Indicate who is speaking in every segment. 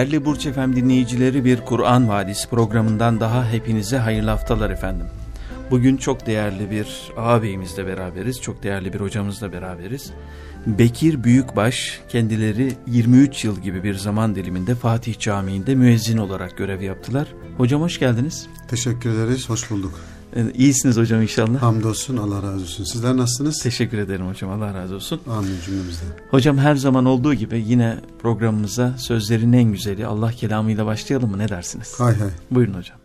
Speaker 1: Değerli Burç Efem dinleyicileri bir Kur'an Vadisi programından daha hepinize hayırlı haftalar efendim. Bugün çok değerli bir ağabeyimizle beraberiz, çok değerli bir hocamızla beraberiz. Bekir Büyükbaş kendileri 23 yıl gibi bir zaman diliminde Fatih Camii'nde müezzin olarak görev yaptılar. Hocam hoş geldiniz.
Speaker 2: Teşekkür ederiz, hoş bulduk.
Speaker 1: Ee, iyisiniz hocam inşallah.
Speaker 2: Hamdolsun Allah razı olsun. Sizler nasılsınız?
Speaker 1: Teşekkür ederim hocam Allah razı olsun.
Speaker 2: Amin cümlemizden.
Speaker 1: Hocam her zaman olduğu gibi yine programımıza sözlerin en güzeli Allah kelamıyla başlayalım mı ne dersiniz?
Speaker 2: Hay hay.
Speaker 1: Buyurun hocam.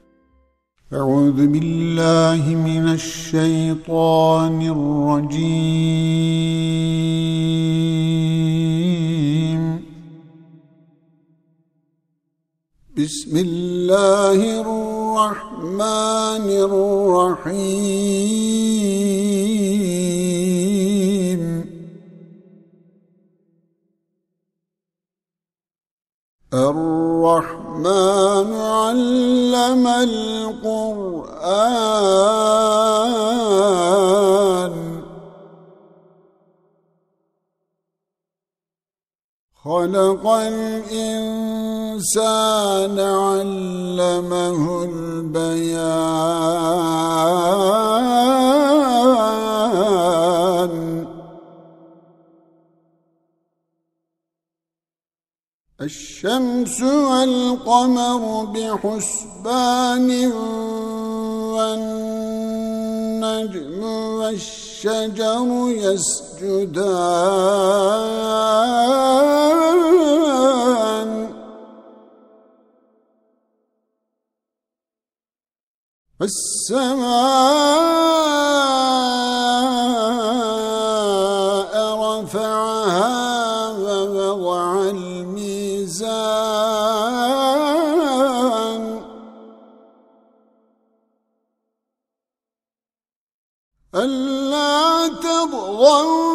Speaker 2: Euzu billahi mineşşeytanirracim. Bismillahirrahmanirrahim. الرحمن علم القرآن. خلق الإنسان علمه البيان. الشمس والقمر بحسبان والنجم والشجر يسجدان. السماء رفعها ووضع الميزان. ألا تطغوا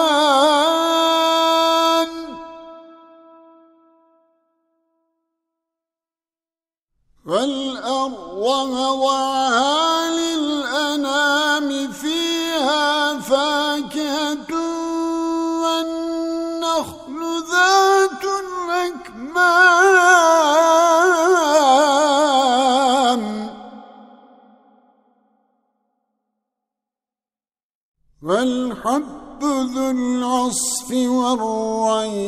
Speaker 2: العصف والريحان.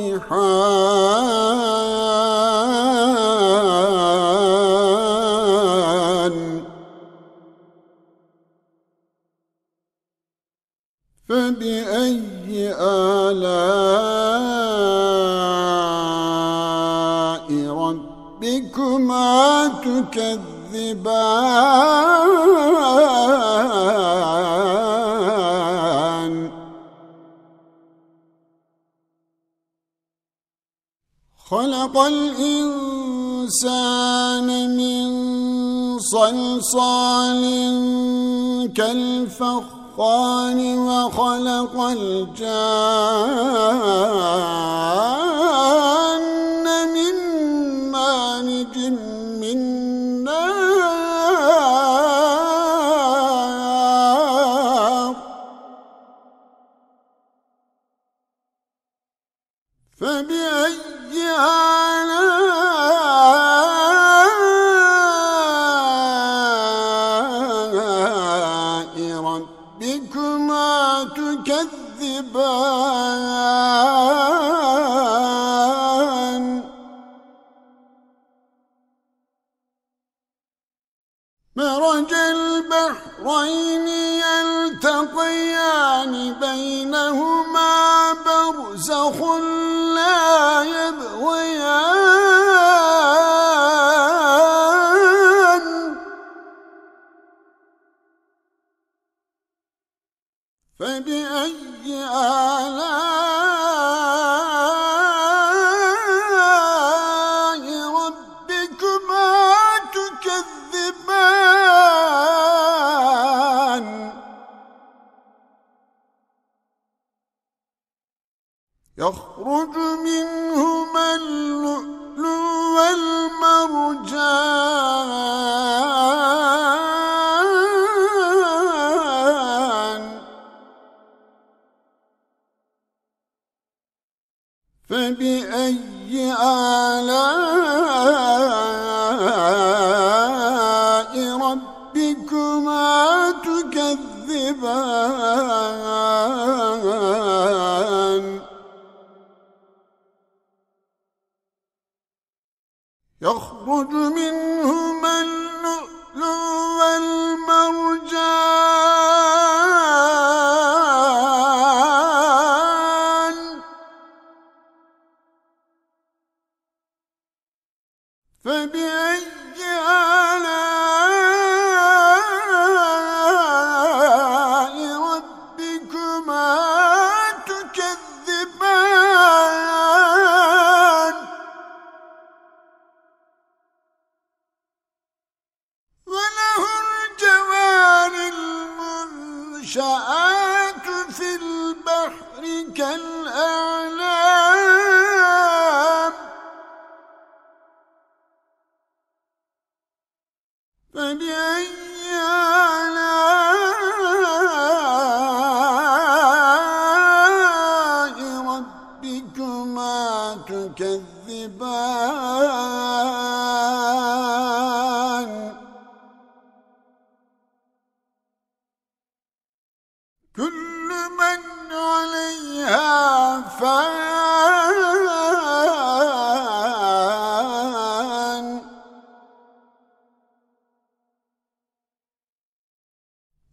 Speaker 2: فبأي آلاء ربكما تكذبان؟ خلق الإنسان من صلصال كالفخار وخلق الجان آلام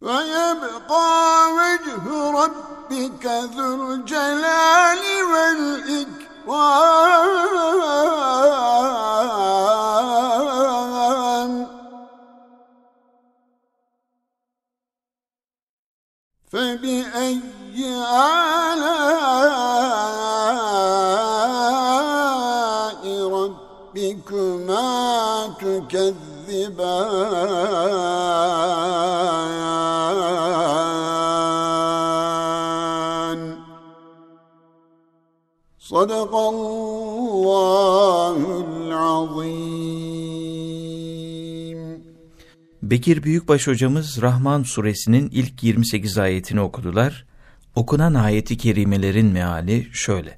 Speaker 2: ويبقى وجه ربك ذو الجلال والإكرام. فبأي آلاء ربكما تكذبان؟
Speaker 1: Bekir Büyükbaş hocamız Rahman suresinin ilk 28 ayetini okudular. Okunan ayeti kerimelerin meali şöyle.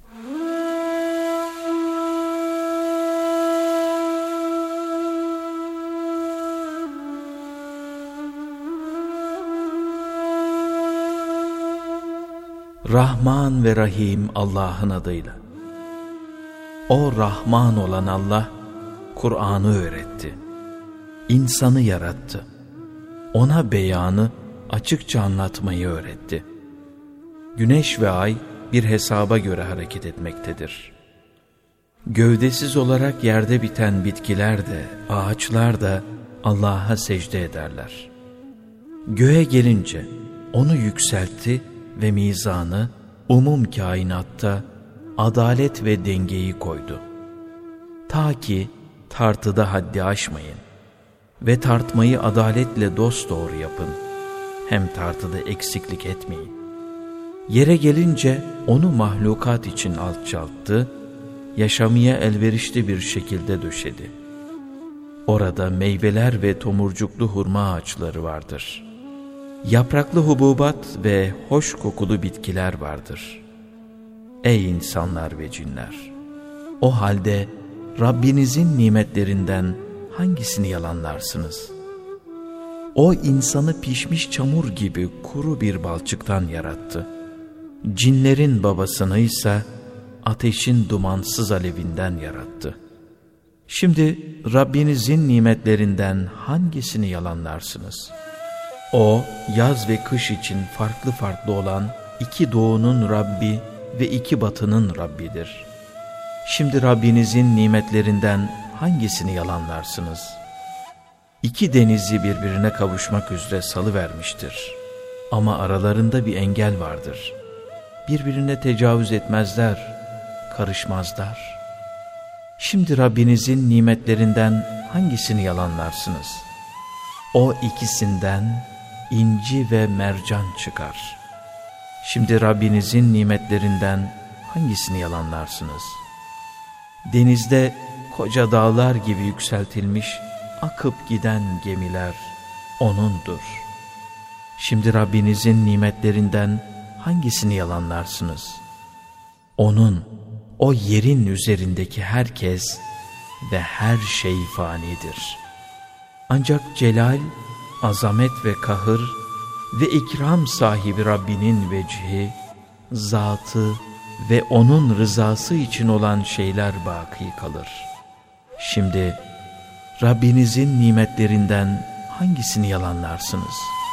Speaker 1: Rahman ve Rahim Allah'ın adıyla. O Rahman olan Allah, Kur'an'ı öğretti. İnsanı yarattı. Ona beyanı açıkça anlatmayı öğretti. Güneş ve ay bir hesaba göre hareket etmektedir. Gövdesiz olarak yerde biten bitkiler de, ağaçlar da Allah'a secde ederler. Göğe gelince onu yükseltti ve mizanı umum kainatta adalet ve dengeyi koydu. Ta ki tartıda haddi aşmayın ve tartmayı adaletle dosdoğru yapın. Hem tartıda eksiklik etmeyin. Yere gelince onu mahlukat için alçalttı, yaşamaya elverişli bir şekilde döşedi. Orada meyveler ve tomurcuklu hurma ağaçları vardır. Yapraklı hububat ve hoş kokulu bitkiler vardır. Ey insanlar ve cinler! O halde Rabbinizin nimetlerinden hangisini yalanlarsınız? O insanı pişmiş çamur gibi kuru bir balçıktan yarattı. Cinlerin babasını ise ateşin dumansız alevinden yarattı. Şimdi Rabbinizin nimetlerinden hangisini yalanlarsınız? O, yaz ve kış için farklı farklı olan iki doğunun Rabbi ve iki batının Rabbidir. Şimdi Rabbinizin nimetlerinden hangisini yalanlarsınız? İki denizi birbirine kavuşmak üzere salı vermiştir. Ama aralarında bir engel vardır. Birbirine tecavüz etmezler, karışmazlar. Şimdi Rabbinizin nimetlerinden hangisini yalanlarsınız? O ikisinden inci ve mercan çıkar. Şimdi Rabbinizin nimetlerinden hangisini yalanlarsınız? Denizde koca dağlar gibi yükseltilmiş, akıp giden gemiler O'nundur. Şimdi Rabbinizin nimetlerinden hangisini yalanlarsınız? O'nun, o yerin üzerindeki herkes ve her şey fanidir. Ancak celal, azamet ve kahır ve ikram sahibi Rabbinin vecihi, zatı ve O'nun rızası için olan şeyler baki kalır. Şimdi Rabbinizin nimetlerinden hangisini yalanlarsınız?''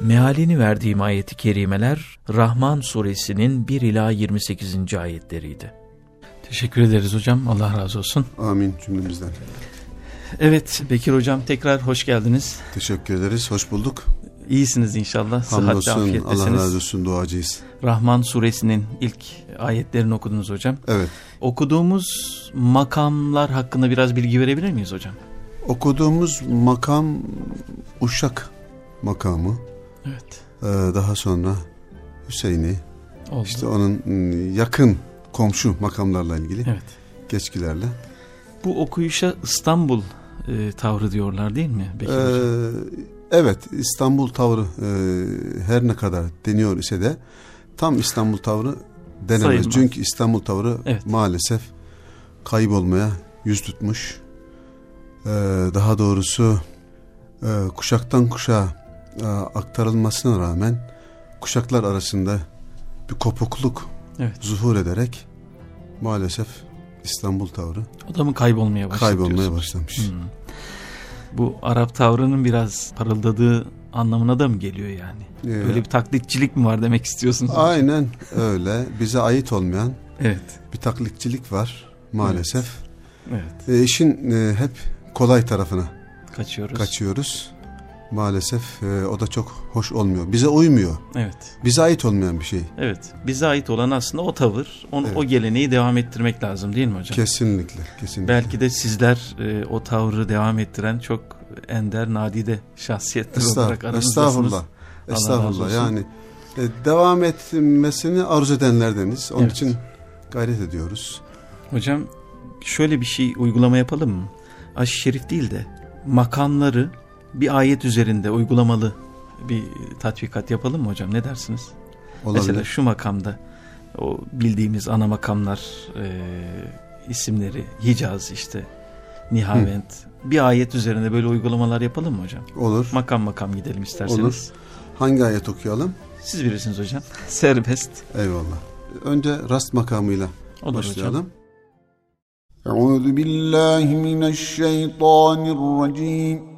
Speaker 1: Mealini verdiğim ayeti kerimeler Rahman suresinin 1 ila 28. ayetleriydi.
Speaker 3: Teşekkür ederiz hocam. Allah razı olsun.
Speaker 4: Amin cümlemizden.
Speaker 1: Evet Bekir hocam tekrar hoş geldiniz.
Speaker 4: Teşekkür ederiz. Hoş bulduk.
Speaker 1: İyisiniz inşallah.
Speaker 4: Hamdolsun. Allah razı olsun. Duacıyız.
Speaker 1: Rahman suresinin ilk ayetlerini okudunuz hocam.
Speaker 4: Evet.
Speaker 1: Okuduğumuz makamlar hakkında biraz bilgi verebilir miyiz hocam?
Speaker 4: Okuduğumuz makam Uşak makamı.
Speaker 1: Evet.
Speaker 4: Ee, daha sonra Hüseyin'i
Speaker 1: Oldu.
Speaker 4: işte onun yakın komşu makamlarla ilgili
Speaker 1: evet.
Speaker 4: geçkilerle.
Speaker 1: Bu okuyuşa İstanbul e, tavrı diyorlar değil mi? Bekir ee,
Speaker 4: evet İstanbul tavrı e, her ne kadar deniyor ise de tam İstanbul tavrı denemez. Sayılmaz. Çünkü İstanbul tavrı evet. maalesef kaybolmaya yüz tutmuş. Ee, daha doğrusu e, kuşaktan kuşağa e, aktarılmasına rağmen kuşaklar arasında bir kopukluk evet. zuhur ederek maalesef İstanbul tavrı
Speaker 1: o da mı kaybolmaya başladı
Speaker 4: kaybolmaya başlamış. Hmm.
Speaker 1: Bu Arap tavrının biraz parıldadığı anlamına da mı geliyor yani? Ee, Böyle bir taklitçilik mi var demek istiyorsunuz?
Speaker 4: Aynen öyle. Bize ait olmayan evet. bir taklitçilik var maalesef. Evet. evet. E, işin e, hep kolay tarafına
Speaker 1: kaçıyoruz.
Speaker 4: Kaçıyoruz maalesef e, o da çok hoş olmuyor. Bize uymuyor.
Speaker 1: Evet.
Speaker 4: Bize ait olmayan bir şey.
Speaker 1: Evet. Bize ait olan aslında o tavır. Onu, evet. O geleneği devam ettirmek lazım değil mi hocam?
Speaker 4: Kesinlikle. kesinlikle.
Speaker 1: Belki de sizler e, o tavrı devam ettiren çok ender, nadide şahsiyetler Estağ, olarak aranızdasınız.
Speaker 4: Estağfurullah. Estağfurullah. Yani e, devam etmesini arzu edenlerdeniz. Onun evet. için gayret ediyoruz.
Speaker 1: Hocam şöyle bir şey uygulama yapalım mı? Aş-ı Şerif değil de makamları bir ayet üzerinde uygulamalı bir tatbikat yapalım mı hocam? Ne dersiniz? Olabilir. Mesela şu makamda o bildiğimiz ana makamlar e, isimleri Hicaz işte Nihavent Hı. bir ayet üzerinde böyle uygulamalar yapalım mı hocam?
Speaker 4: Olur.
Speaker 1: Makam makam gidelim isterseniz. Olur.
Speaker 4: Hangi ayet okuyalım?
Speaker 1: Siz bilirsiniz hocam. Serbest.
Speaker 4: Eyvallah. Önce rast makamıyla Olur başlayalım.
Speaker 2: Euzu billahi mineşşeytanirracim.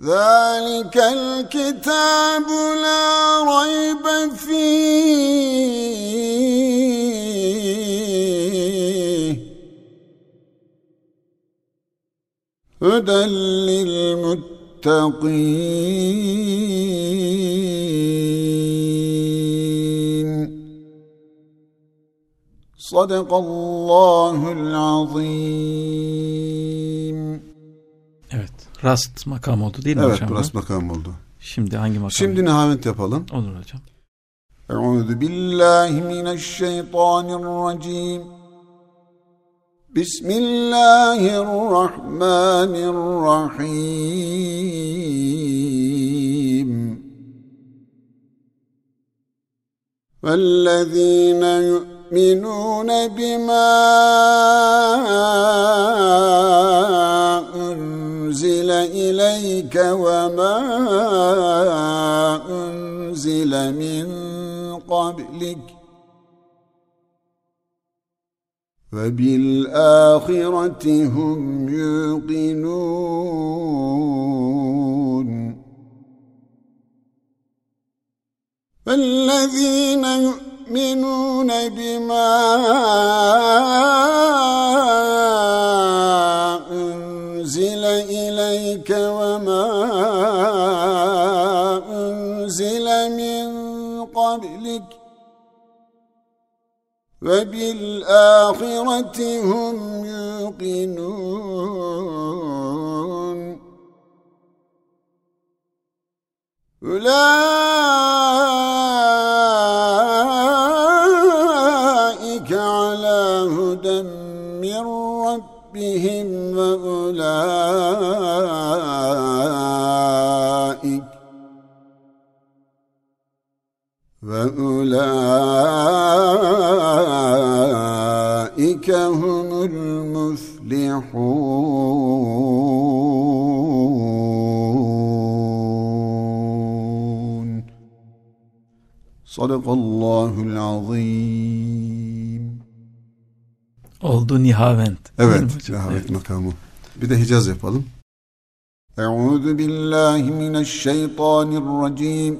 Speaker 2: ذلك الكتاب لا ريب فيه هدى للمتقين صدق الله العظيم.
Speaker 1: Rast makam oldu değil mi
Speaker 4: evet,
Speaker 1: hocam?
Speaker 4: Evet Rast makam oldu.
Speaker 1: Şimdi hangi makam?
Speaker 4: Şimdi nehavet yapalım.
Speaker 1: Olur hocam.
Speaker 2: Euzu billahi mineşşeytanirracim. Bismillahirrahmanirrahim. Vellezine yu'minune bima قبلك وبالآخرة هم يوقنون. فالذين يؤمنون بما وبالآخرة هم يوقنون. أولئك على هدى من ربهم وأولئك وأولئك هم المفلحون صدق الله العظيم
Speaker 1: Oldu nihavent.
Speaker 4: Evet, nihavent evet. makamı. Bir de Hicaz yapalım.
Speaker 2: Euzu billahi mineşşeytanirracim.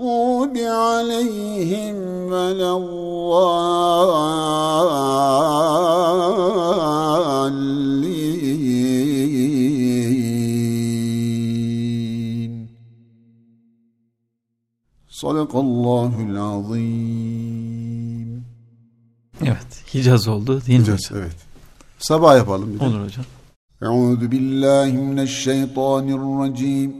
Speaker 2: المغضوب عليهم ولا الضالين صدق الله العظيم
Speaker 1: Evet, Hicaz oldu değil
Speaker 4: Hicaz, mi? Evet. Sabah yapalım.
Speaker 1: Bir de. Olur hocam.
Speaker 2: Euzu billahi mineşşeytanirracim.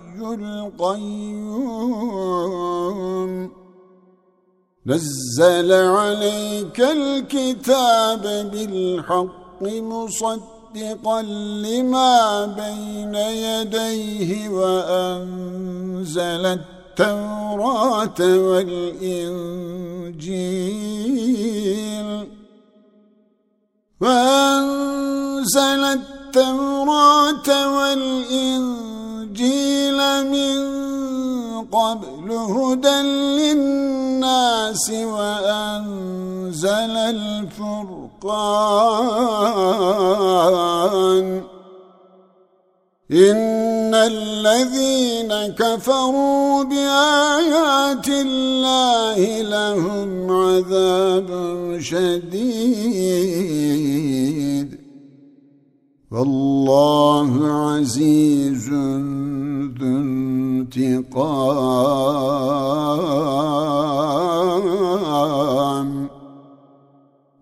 Speaker 2: القيوم. نزل عليك الكتاب بالحق مصدقا لما بين يديه وأنزل التوراة والإنجيل. وأنزل التوراة والإنجيل الإنجيل من قبل هدى للناس وأنزل الفرقان. إن الذين كفروا بآيات الله لهم عذاب شديد. والله عزيز ذو انتقام.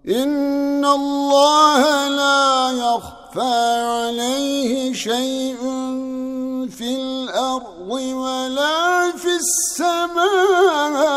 Speaker 2: إن الله لا يخفى عليه شيء في الأرض ولا في السماء.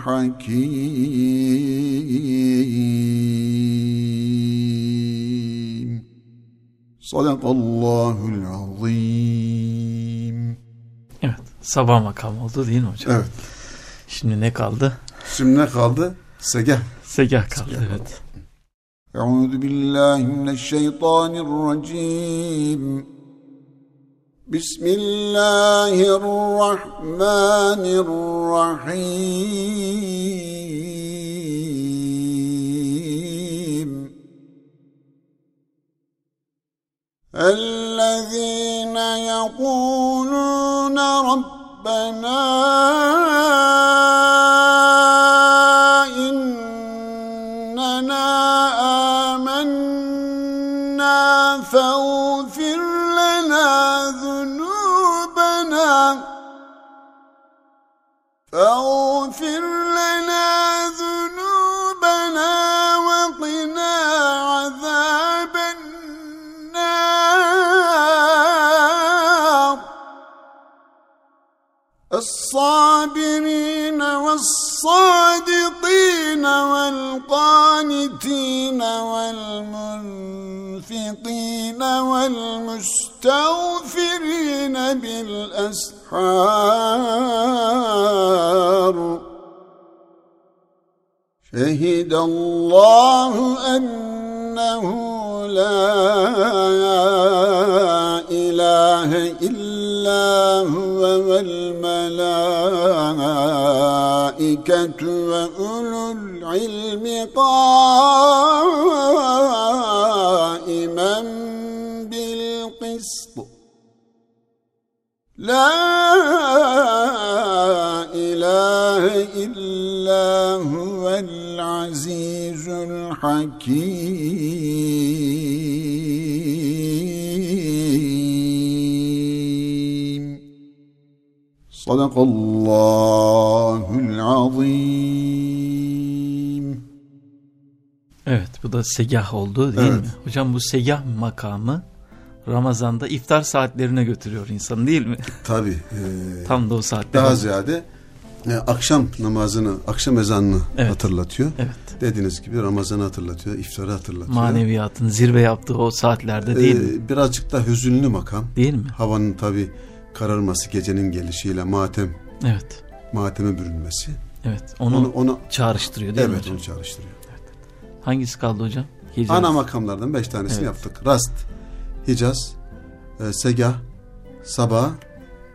Speaker 2: العزيز الحكيم صدق الله العظيم
Speaker 3: Evet. Sabah makamı oldu değil mi hocam?
Speaker 4: Evet.
Speaker 3: Şimdi ne kaldı?
Speaker 4: Şimdi ne kaldı? Segah.
Speaker 3: Segah kaldı.
Speaker 4: Segah
Speaker 3: evet.
Speaker 2: أعوذ بالله من الشيطان الرجيم بسم الله الرحمن الرحيم. الذين يقولون ربنا والصادقين والقانتين والمنفقين والمستغفرين بالأسحار. شهد الله أنه لا إله إلا هو والملائكة وأولو العلم قائما بالقسط. لا إله إلا هو العزيز الحكيم. صدق الله العظيم
Speaker 3: Evet bu da segah oldu değil
Speaker 4: Evet.
Speaker 3: mi? Hocam bu segah makamı Ramazan'da iftar saatlerine götürüyor insanı değil mi?
Speaker 4: Tabi.
Speaker 3: Tam da o saatte.
Speaker 4: daha ziyade e, akşam namazını, akşam ezanını
Speaker 3: Evet.
Speaker 4: hatırlatıyor.
Speaker 3: Evet.
Speaker 4: Dediğiniz gibi Ramazan'ı hatırlatıyor, iftarı hatırlatıyor.
Speaker 3: Maneviyatın zirve yaptığı o saatlerde değil
Speaker 4: Ee,
Speaker 3: mi?
Speaker 4: Birazcık da hüzünlü makam.
Speaker 3: Değil mi?
Speaker 4: Havanın tabi kararması, gecenin gelişiyle matem,
Speaker 3: Evet.
Speaker 4: mateme bürünmesi.
Speaker 3: Evet. Onu,
Speaker 4: Onu, onu
Speaker 3: çağrıştırıyor değil mi
Speaker 4: evet
Speaker 3: hocam?
Speaker 4: onu çağrıştırıyor.
Speaker 3: Hangisi kaldı hocam? Hicaz.
Speaker 4: Ana makamlardan beş tanesini
Speaker 3: Evet.
Speaker 4: yaptık. Rast, Hicaz, e, Segah, Sabah,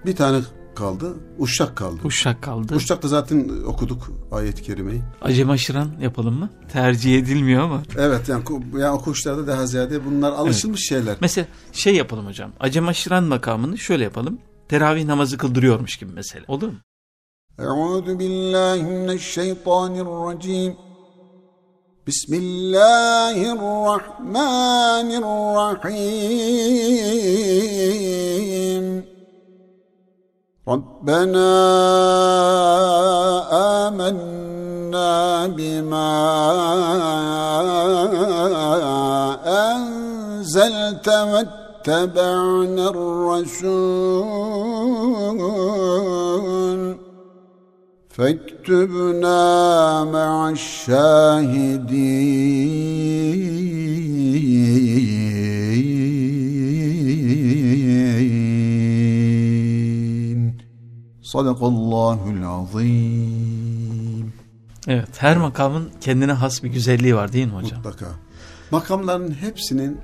Speaker 4: bir tane kaldı? Uşak kaldı.
Speaker 3: Uşak kaldı.
Speaker 4: Uşak da zaten okuduk ayet-i kerimeyi.
Speaker 3: Acem aşıran yapalım mı? Tercih edilmiyor ama.
Speaker 4: Evet yani, yani okuşlarda daha ziyade bunlar alışılmış evet. şeyler.
Speaker 3: Mesela şey yapalım hocam. Acem aşıran makamını şöyle yapalım. Teravih namazı kıldırıyormuş gibi mesela. Olur mu?
Speaker 2: Euzu billahi mineşşeytanirracim. Bismillahirrahmanirrahim. ربنا آمنا بما أنزلت واتبعنا الرسول. فاكتبنا مع الشاهدين. Sadakallahul azim.
Speaker 3: Evet her makamın kendine has bir güzelliği var değil mi hocam?
Speaker 4: Mutlaka. Makamların hepsinin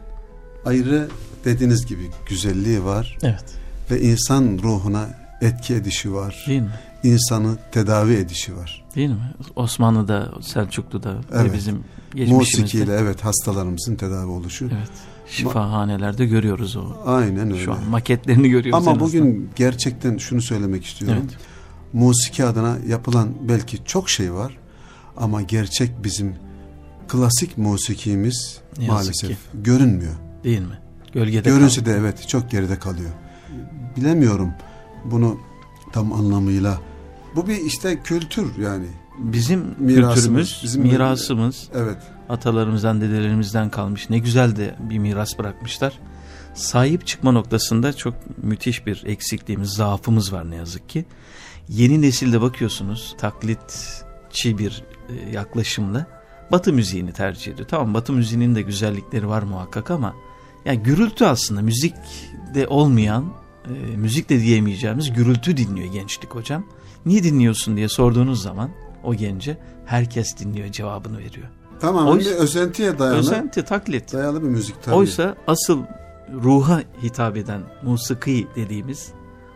Speaker 4: ayrı dediğiniz gibi güzelliği var.
Speaker 3: Evet.
Speaker 4: Ve insan ruhuna etki edişi var.
Speaker 3: Değil mi?
Speaker 2: İnsanı tedavi edişi var.
Speaker 1: Değil mi? Osmanlı'da, Selçuklu'da evet. ve bizim geçmişimizde.
Speaker 2: Musikiyle evet hastalarımızın tedavi oluşu.
Speaker 1: Evet. Şifahanelerde görüyoruz o.
Speaker 2: Aynen öyle.
Speaker 1: Şu an maketlerini görüyoruz.
Speaker 2: Ama bugün azından. gerçekten şunu söylemek istiyorum. Evet. Musiki adına yapılan belki çok şey var. Ama gerçek bizim klasik musikimiz maalesef ki. görünmüyor.
Speaker 1: Değil mi? Gölgede
Speaker 2: Görünse kalıyor. de evet çok geride kalıyor. Bilemiyorum bunu tam anlamıyla. Bu bir işte kültür yani.
Speaker 1: Bizim mirasımız, kültürümüz, bizim mirasımız. Evet. Atalarımızdan, dedelerimizden kalmış. Ne güzel de bir miras bırakmışlar. Sahip çıkma noktasında çok müthiş bir eksikliğimiz, zaafımız var ne yazık ki. Yeni nesilde bakıyorsunuz taklitçi bir e, yaklaşımla Batı müziğini tercih ediyor. Tamam Batı müziğinin de güzellikleri var muhakkak ama yani gürültü aslında müzik de olmayan, e, müzik de diyemeyeceğimiz gürültü dinliyor gençlik hocam. Niye dinliyorsun diye sorduğunuz zaman o gence herkes dinliyor cevabını veriyor.
Speaker 2: Tamam Oysa, bir özentiye dayalı.
Speaker 1: Özenti, taklit.
Speaker 2: Dayalı bir müzik tabii.
Speaker 1: Oysa asıl ruha hitap eden musiki dediğimiz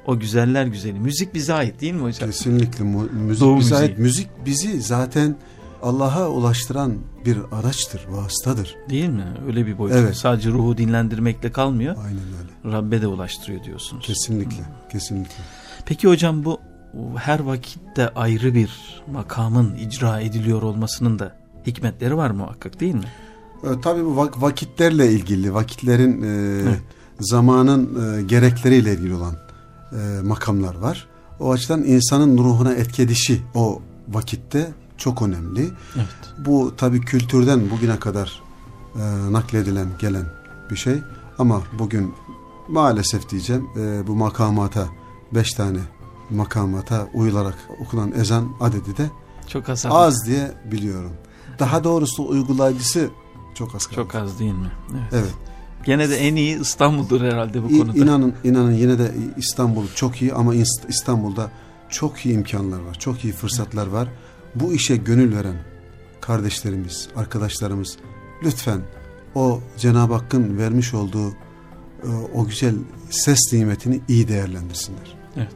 Speaker 1: o güzeller güzeli. Müzik bize ait değil mi hocam?
Speaker 2: Kesinlikle müzik Doğu bize müziği. ait. Müzik bizi zaten Allah'a ulaştıran bir araçtır, vasıtadır.
Speaker 1: Değil mi? Öyle bir boyut. Evet. Sadece ruhu dinlendirmekle kalmıyor.
Speaker 2: Aynen öyle.
Speaker 1: Rabbe de ulaştırıyor diyorsunuz.
Speaker 2: Kesinlikle, kesinlikle.
Speaker 1: Peki hocam bu her vakitte ayrı bir makamın icra ediliyor olmasının da hikmetleri var muhakkak değil mi?
Speaker 2: E, tabii bu vak vakitlerle ilgili, vakitlerin e, evet. zamanın e, gerekleriyle ilgili olan e, makamlar var. O açıdan insanın ruhuna etkilişi o vakitte çok önemli. Evet. Bu tabii kültürden bugüne kadar e, nakledilen, gelen bir şey. Ama bugün maalesef diyeceğim e, bu makamata beş tane makamata uyularak okunan ezan adedi de çok az, az diye biliyorum. Daha doğrusu uygulayıcısı çok az.
Speaker 1: Çok az değil mi? Evet. evet. Gene de en iyi İstanbul'dur herhalde bu konuda.
Speaker 2: İnanın, inanın yine de İstanbul çok iyi ama İstanbul'da çok iyi imkanlar var. Çok iyi fırsatlar var. Bu işe gönül veren kardeşlerimiz, arkadaşlarımız lütfen o Cenab-ı Hakk'ın vermiş olduğu e, o güzel ses nimetini iyi değerlendirsinler.
Speaker 1: Evet.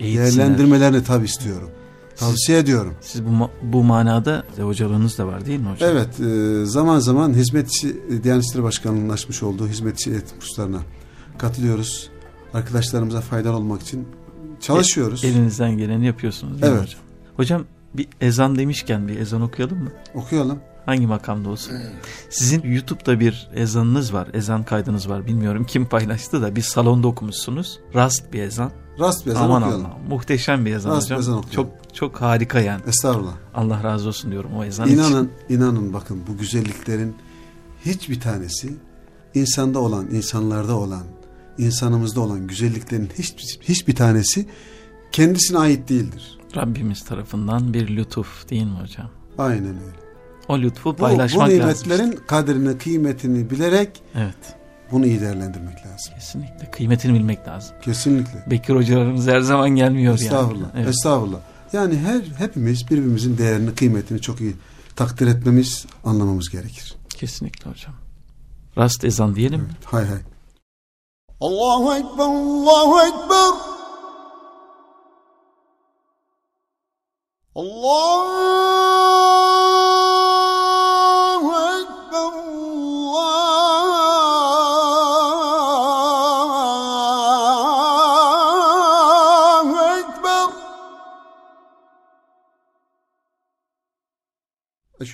Speaker 2: Eğitsinler. Değerlendirmelerini tabi istiyorum. Tavsiye
Speaker 1: siz,
Speaker 2: ediyorum.
Speaker 1: Siz bu, bu manada hocalığınız da var değil mi hocam?
Speaker 2: Evet. E, zaman zaman hizmetçi Diyanet İşleri Başkanlığı'nın açmış olduğu hizmetçi eğitim kurslarına katılıyoruz. Arkadaşlarımıza faydalı olmak için çalışıyoruz.
Speaker 1: E, elinizden geleni yapıyorsunuz değil evet. mi hocam? Hocam bir ezan demişken bir ezan okuyalım mı?
Speaker 2: Okuyalım.
Speaker 1: Hangi makamda olsun? Sizin YouTube'da bir ezanınız var, ezan kaydınız var. Bilmiyorum kim paylaştı da bir salonda okumuşsunuz. Rast bir ezan.
Speaker 2: Rast bir ezan Aman okuyalım. Allah,
Speaker 1: muhteşem bir ezan Rast hocam. Ezan okuyalım. çok çok harika yani.
Speaker 2: Estağfurullah.
Speaker 1: Allah razı olsun diyorum o ezan
Speaker 2: İnanın, için. inanın bakın bu güzelliklerin hiçbir tanesi insanda olan, insanlarda olan, insanımızda olan güzelliklerin hiç, hiçbir tanesi kendisine ait değildir.
Speaker 1: Rabbimiz tarafından bir lütuf değil mi hocam?
Speaker 2: Aynen öyle.
Speaker 1: O lütfu paylaşmak lazım. Bu, bu
Speaker 2: nimetlerin lazım. kadrini, kıymetini bilerek
Speaker 1: evet.
Speaker 2: Bunu iyi değerlendirmek lazım.
Speaker 1: Kesinlikle. Kıymetini bilmek lazım.
Speaker 2: Kesinlikle.
Speaker 1: Bekir hocalarımız her zaman gelmiyor
Speaker 2: Estağfurullah. yani. Evet. Estağfurullah. Yani her hepimiz birbirimizin değerini, kıymetini çok iyi takdir etmemiz, anlamamız gerekir.
Speaker 1: Kesinlikle hocam. Rast ezan diyelim evet. mi?
Speaker 2: Hay hay.
Speaker 5: Allahu Ekber, Allahu Ekber. Allah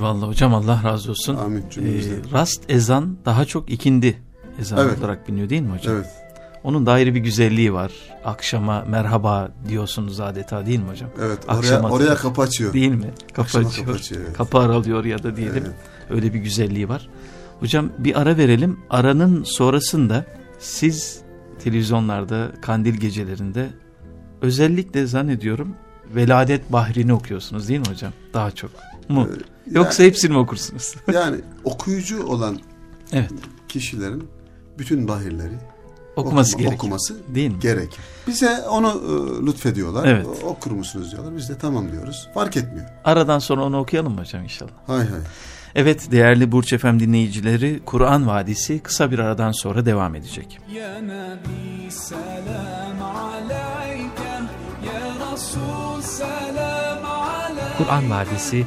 Speaker 1: Eyvallah hocam Allah razı olsun.
Speaker 4: Amin cümlemizden.
Speaker 1: Ee, rast ezan daha çok ikindi ezan evet. olarak biliniyor değil mi hocam?
Speaker 4: Evet.
Speaker 1: Onun da ayrı bir güzelliği var. Akşama merhaba diyorsunuz adeta değil mi hocam?
Speaker 4: Evet oraya, Akşama oraya kapı açıyor.
Speaker 1: Değil mi? Kapı Akşama açıyor. Kapı, açıyor evet. kapı aralıyor ya da diyelim. Evet. Öyle bir güzelliği var. Hocam bir ara verelim. Aranın sonrasında siz televizyonlarda kandil gecelerinde özellikle zannediyorum veladet bahrini okuyorsunuz değil mi hocam? Daha çok mu? Ee, Yoksa yani, hepsini mi okursunuz?
Speaker 4: yani okuyucu olan evet. kişilerin bütün bahirleri
Speaker 1: okuması
Speaker 4: okuma,
Speaker 1: gerekir.
Speaker 4: Okuması değil mi? Gerekir. Bize onu e, lütfediyorlar. Evet. Okur musunuz diyorlar. Biz de tamam diyoruz. Fark etmiyor.
Speaker 1: Aradan sonra onu okuyalım mı hocam inşallah?
Speaker 4: Hay hay.
Speaker 1: Evet değerli Burç Efem dinleyicileri Kur'an Vadisi kısa bir aradan sonra devam edecek. Ya Nabi selam aleyke, ya Resul selam aleyke. Kur'an Vadisi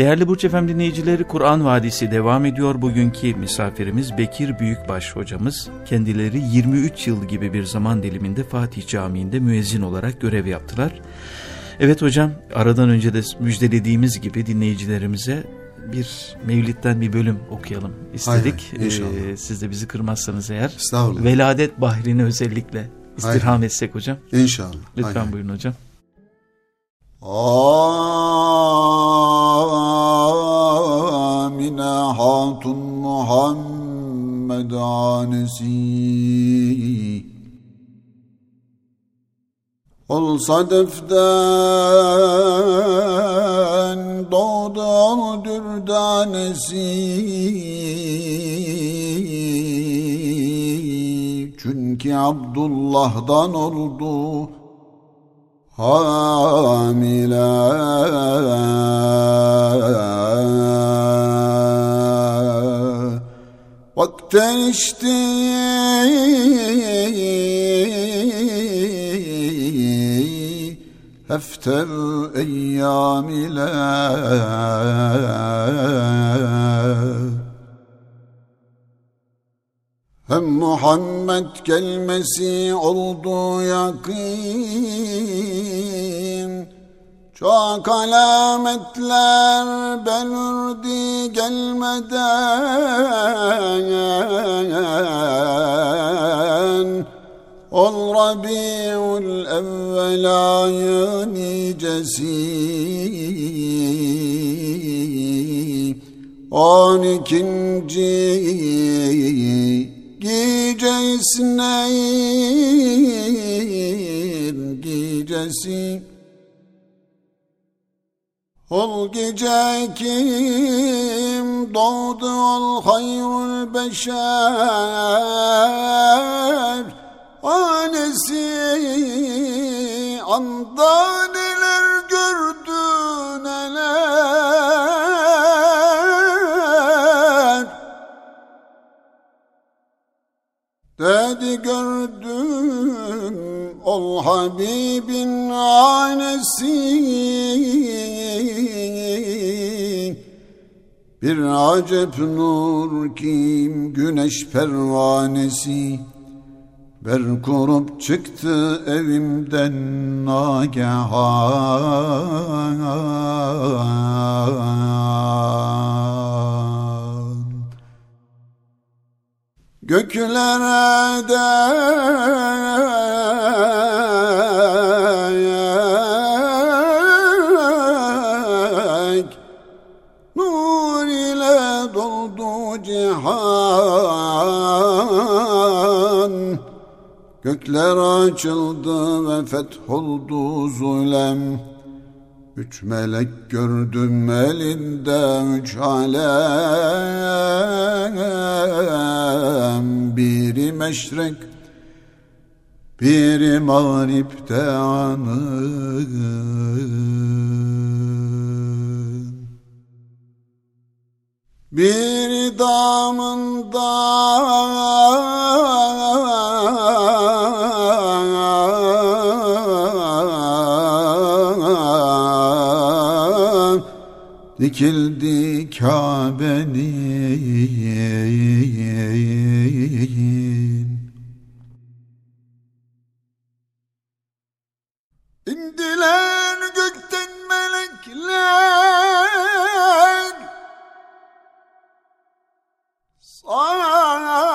Speaker 1: Değerli Burç Efem dinleyicileri Kur'an Vadisi devam ediyor. Bugünkü misafirimiz Bekir Büyükbaş hocamız. Kendileri 23 yıl gibi bir zaman diliminde Fatih Camii'nde müezzin olarak görev yaptılar. Evet hocam aradan önce de müjdelediğimiz gibi dinleyicilerimize bir Mevlid'den bir bölüm okuyalım istedik. Hay hay, ee, siz de bizi kırmazsanız eğer.
Speaker 4: Estağfurullah.
Speaker 1: Veladet bahrini özellikle istirham hay etsek hocam.
Speaker 4: İnşallah.
Speaker 1: Lütfen hay buyurun hocam.
Speaker 2: Amine Hatun Muhammed Anesi. Olsa deften doğdu dürdanesi Çünkü Abdullah'dan oldu hamile İşte efter eyyam ile hem Muhammed gelmesi oldu yakin çok alametler belirdi gelmeden. Ol Rabi'ül evvel ayı nicesi. On ikinci gecesinin gecesi Ol gece kim doğdu ol hayrul beşer. Annesi anda neler gördü neler Dedi gördüm ol Habibin annesi Bir acep nur kim güneş pervanesi? Ber kurup çıktı evimden nagahan Göklere dek cihan. Gökler açıldı ve fetholdu zulem. Üç melek gördüm elinde üç alem. Biri meşrek, biri mağripte anın Bir damında dikildi Kabe'nin. İndiler gökten melekler Saf,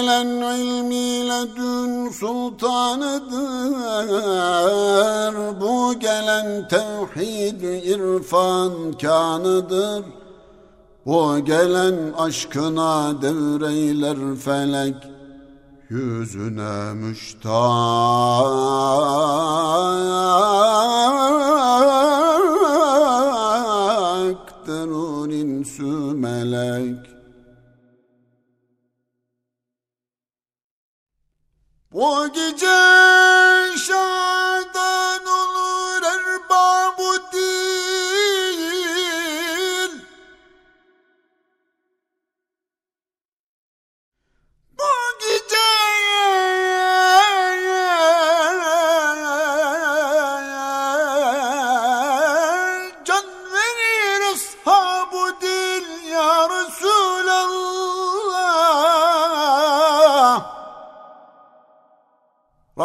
Speaker 2: gelen ilmiyle dün sultanıdır. Bu gelen tevhid irfan kanıdır Bu gelen aşkına devreyler felek Yüzüne yahtırun insü Bu gece şadan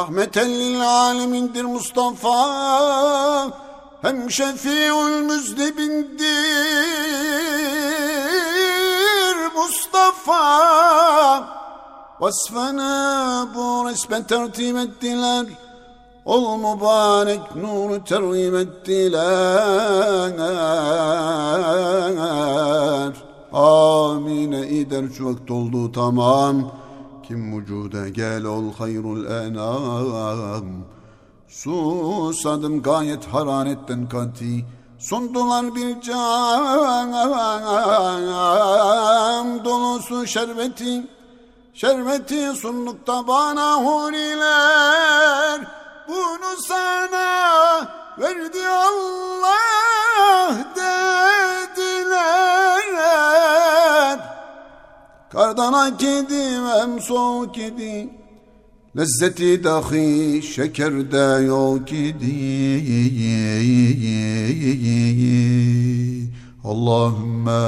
Speaker 2: Rahmeten lil alemindir Mustafa. Hem şefiul müzdebindir Mustafa. Vasfını bu resme tertip ettiler. Ol mübarek nuru terhim ettiler. Amine ider şu vakit oldu tamam kim vücuda gel ol hayrul enam. Susadım gayet hararetten kati Sundular bir cam dolusu şerbeti Şerbeti sundukta bana huriler. Bunu sana verdi Allah dediler Kardan akidim hem soğuk idi. Lezzeti dahi şekerde yok idi. Allahümme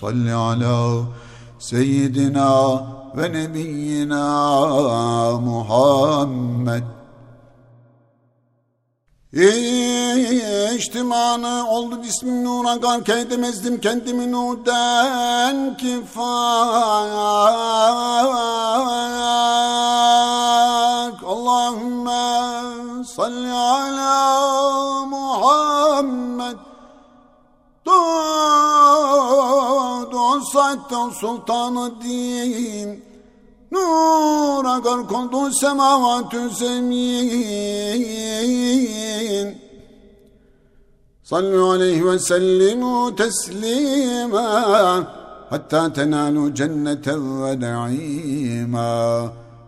Speaker 2: salli ala seyyidina ve nebiyyina Muhammed İçtimanı oldu cismin nura gark edemezdim kendimi nurden kifak Allahümme salli ala Muhammed. Doğdu saatten sultanı din Nura gark oldu semavatü zemin صلوا عليه وسلموا تسليما حتى تنالوا جنة ونعيما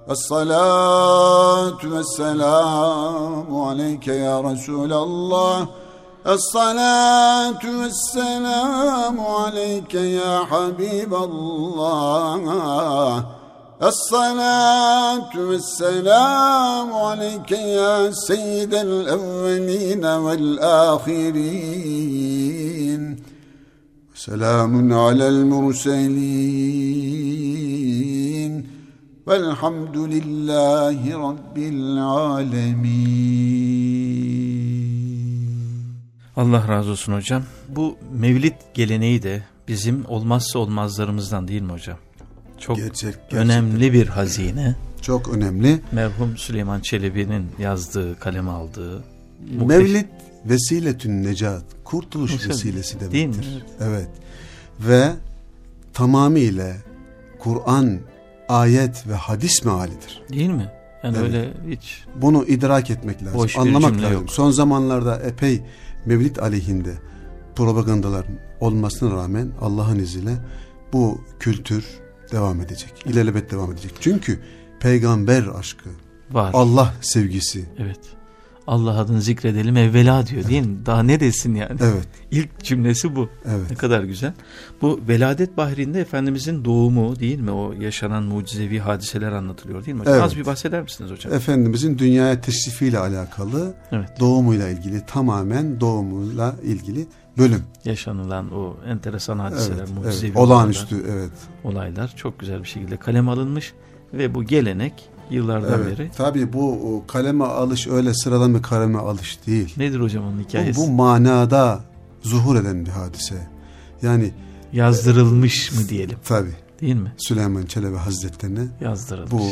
Speaker 2: الصلاة والسلام عليك يا رسول الله الصلاة والسلام عليك يا حبيب الله الصلاة والسلام عليك يا سيد الأولين والآخرين سلام على المرسلين والحمد لله رب العالمين
Speaker 1: Allah razı olsun hocam. Bu mevlid geleneği de bizim olmazsa olmazlarımızdan değil mi hocam? Çok Gerçek, gerçekten. önemli bir hazine.
Speaker 4: Çok önemli.
Speaker 1: Merhum Süleyman Çelebi'nin yazdığı, kaleme aldığı.
Speaker 4: Mevlid vesiletün necat, kurtuluş vesilesi demektir. Değil mi? Evet. Ve tamamıyla Kur'an, ayet ve hadis mealidir.
Speaker 1: Değil mi? Yani evet. öyle hiç...
Speaker 4: Bunu idrak etmek lazım, Boş anlamak lazım. Yok. Son zamanlarda epey Mevlid aleyhinde propagandaların olmasına rağmen Allah'ın izniyle bu kültür devam edecek. İlelebet devam edecek. Çünkü peygamber aşkı, var. Allah sevgisi.
Speaker 1: Evet. Allah adını zikredelim evvela diyor evet. değil mi? Daha ne desin yani?
Speaker 4: Evet.
Speaker 1: İlk cümlesi bu. Evet. Ne kadar güzel. Bu veladet bahrinde Efendimizin doğumu değil mi? O yaşanan mucizevi hadiseler anlatılıyor değil mi hocam? Evet. Az bir bahseder misiniz hocam?
Speaker 4: Efendimizin dünyaya teşrifiyle alakalı evet. doğumuyla ilgili tamamen doğumuyla ilgili bölüm.
Speaker 1: Yaşanılan o enteresan hadiseler, evet, mucizevi
Speaker 4: evet. olağanüstü olaylar, evet.
Speaker 1: olaylar çok güzel bir şekilde kalem alınmış ve bu gelenek yıllardan evet, beri.
Speaker 4: Tabii bu kaleme alış öyle sıradan bir kaleme alış değil.
Speaker 1: Nedir hocam onun hikayesi?
Speaker 4: Bu, bu manada zuhur eden bir hadise. Yani
Speaker 1: yazdırılmış mı diyelim?
Speaker 4: Tabii.
Speaker 1: Değil mi?
Speaker 4: Süleyman Çelebi Hazretlerine
Speaker 1: yazdırılmış.
Speaker 4: Bu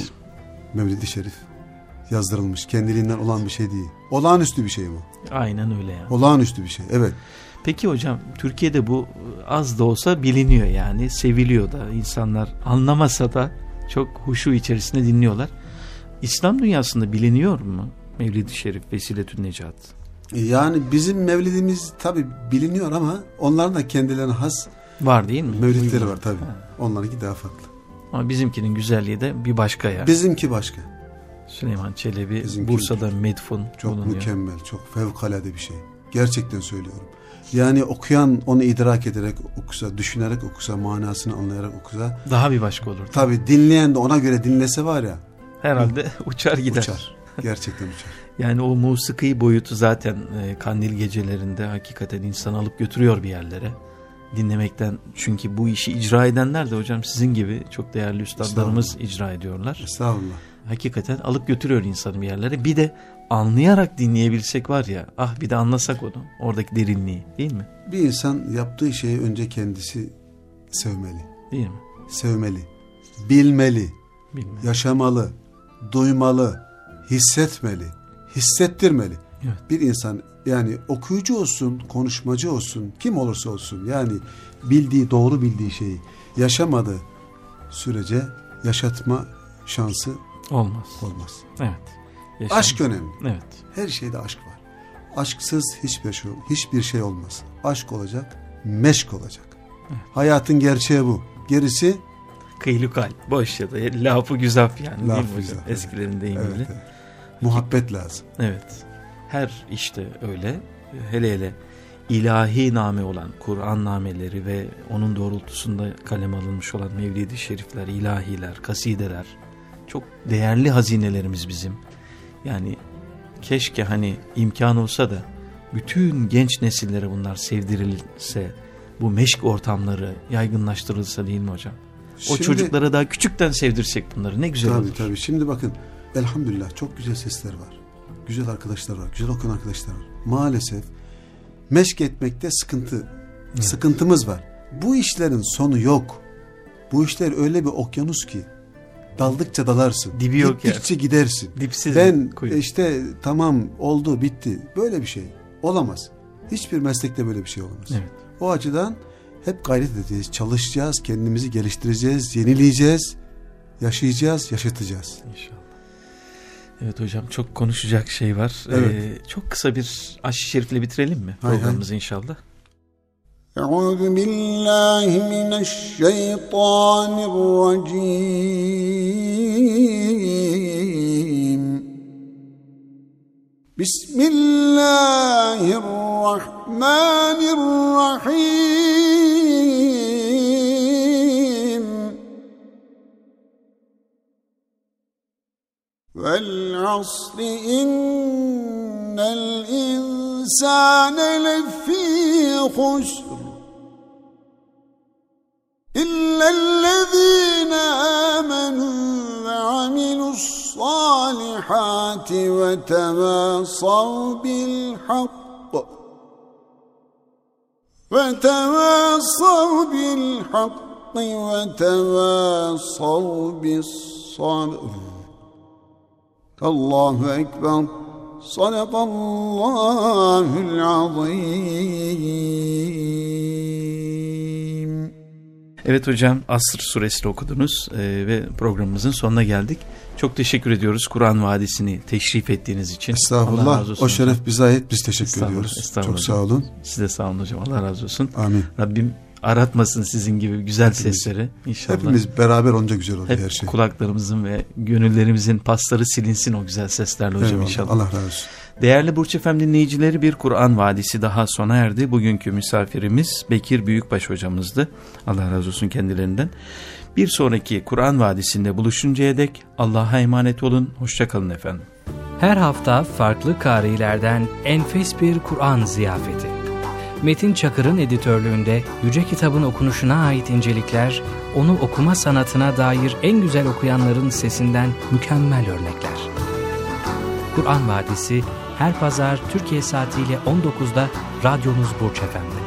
Speaker 4: Mevlid-i Şerif yazdırılmış. Kendiliğinden olan bir şey değil. Olağanüstü bir şey bu.
Speaker 1: Aynen öyle yani.
Speaker 4: Olağanüstü bir şey. Evet.
Speaker 1: Peki hocam Türkiye'de bu az da olsa biliniyor yani seviliyor da insanlar anlamasa da çok huşu içerisinde dinliyorlar. İslam dünyasında biliniyor mu Mevlid-i Şerif Vesiletün Necat?
Speaker 4: Yani bizim mevlidimiz tabi biliniyor ama onların da kendilerine has
Speaker 1: var değil mi?
Speaker 4: Mevlidleri var tabi. Onlarınki daha farklı.
Speaker 1: Ama bizimkinin güzelliği de bir başka ya.
Speaker 4: Bizimki başka.
Speaker 1: Süleyman Çelebi Bizimki Bursa'da Medfun
Speaker 4: çok bulunuyor. mükemmel, çok fevkalade bir şey. Gerçekten söylüyorum. Yani okuyan onu idrak ederek okusa, düşünerek okusa, manasını anlayarak okusa
Speaker 1: daha bir başka olur.
Speaker 4: Tabi dinleyen de ona göre dinlese var ya.
Speaker 1: Herhalde hı, uçar gider.
Speaker 4: Uçar. Gerçekten uçar.
Speaker 1: yani o musiki boyutu zaten e, kandil gecelerinde hakikaten insan alıp götürüyor bir yerlere. Dinlemekten çünkü bu işi icra edenler de hocam sizin gibi çok değerli üstadlarımız icra ediyorlar.
Speaker 4: Estağfurullah.
Speaker 1: Hakikaten alıp götürüyor insanı bir yerlere. Bir de anlayarak dinleyebilsek var ya ah bir de anlasak onu oradaki derinliği değil mi?
Speaker 4: Bir insan yaptığı şeyi önce kendisi sevmeli.
Speaker 1: Değil mi?
Speaker 4: Sevmeli. Bilmeli. Bilmeli. Yaşamalı. Duymalı. Hissetmeli. Hissettirmeli. Evet. Bir insan yani okuyucu olsun, konuşmacı olsun, kim olursa olsun yani bildiği, doğru bildiği şeyi yaşamadığı sürece yaşatma şansı
Speaker 1: olmaz.
Speaker 4: Olmaz.
Speaker 1: Evet.
Speaker 4: Yaşam. Aşk önemli.
Speaker 1: Evet.
Speaker 4: Her şeyde aşk var. Aşksız hiçbir şey hiçbir şey olmaz. Aşk olacak, meşk olacak. Evet. Hayatın gerçeği bu. Gerisi
Speaker 1: kıylukal, boş ya da lafı güzaf yani lafı değil mi hocam? Eskilerin deyimiyle. Evet, evet.
Speaker 4: Muhabbet lazım.
Speaker 1: Evet. Her işte öyle. Hele hele ilahi name olan Kur'an nameleri ve onun doğrultusunda kalem alınmış olan mevlidi şerifler, ilahiler, kasideler çok değerli hazinelerimiz bizim. Yani keşke hani imkan olsa da bütün genç nesillere bunlar sevdirilse, bu meşk ortamları yaygınlaştırılsa değil mi hocam? Şimdi, o çocuklara daha küçükten sevdirsek bunları ne güzel
Speaker 4: tabii,
Speaker 1: olur.
Speaker 4: Tabii Şimdi bakın elhamdülillah çok güzel sesler var. Güzel arkadaşlar var. Güzel okuyan arkadaşlar var. Maalesef meşk etmekte sıkıntı. Evet. Sıkıntımız var. Bu işlerin sonu yok. Bu işler öyle bir okyanus ki daldıkça dalarsın.
Speaker 1: Dibi yok
Speaker 4: Gittikçe ya. gidersin.
Speaker 1: Dipsiz
Speaker 4: ben kuyu. işte tamam oldu bitti. Böyle bir şey olamaz. Hiçbir meslekte böyle bir şey olamaz.
Speaker 1: Evet.
Speaker 4: O açıdan hep gayret edeceğiz, çalışacağız, kendimizi geliştireceğiz, yenileyeceğiz, yaşayacağız, yaşatacağız.
Speaker 1: İnşallah. Evet hocam çok konuşacak şey var. Evet. Ee, çok kısa bir aşk şerifle bitirelim mi programımızı inşallah?
Speaker 2: أعوذ بالله من الشيطان الرجيم. بسم الله الرحمن الرحيم. والعصر إن الإنسان لفي خسر إلا الذين آمنوا وعملوا الصالحات وتواصوا بالحق وتواصوا بالحق وتواصوا بالصبر. الله أكبر. صدق الله العظيم.
Speaker 1: Evet hocam Asr suresini okudunuz e, ve programımızın sonuna geldik. Çok teşekkür ediyoruz Kur'an Vadisi'ni teşrif ettiğiniz için.
Speaker 4: Estağfurullah. O şeref bize ait. Biz teşekkür estağfurullah, ediyoruz. Estağfurullah. Çok sağ olun.
Speaker 1: Siz de sağ olun hocam. Allah razı olsun.
Speaker 4: Amin.
Speaker 1: Rabbim aratmasın sizin gibi güzel hepimiz, sesleri inşallah.
Speaker 4: Hepimiz beraber olunca güzel olur
Speaker 1: Hep
Speaker 4: her şey.
Speaker 1: kulaklarımızın ve gönüllerimizin pasları silinsin o güzel seslerle hocam Eyvallah, inşallah.
Speaker 4: Allah razı olsun.
Speaker 1: Değerli Burç Efem dinleyicileri bir Kur'an Vadisi daha sona erdi. Bugünkü misafirimiz Bekir Büyükbaş hocamızdı. Allah razı olsun kendilerinden. Bir sonraki Kur'an Vadisi'nde buluşuncaya dek Allah'a emanet olun. Hoşçakalın efendim.
Speaker 3: Her hafta farklı karilerden enfes bir Kur'an ziyafeti. Metin Çakır'ın editörlüğünde Yüce Kitab'ın okunuşuna ait incelikler, onu okuma sanatına dair en güzel okuyanların sesinden mükemmel örnekler. Kur'an Vadisi her pazar Türkiye saatiyle 19'da radyonuz Burç Efendi.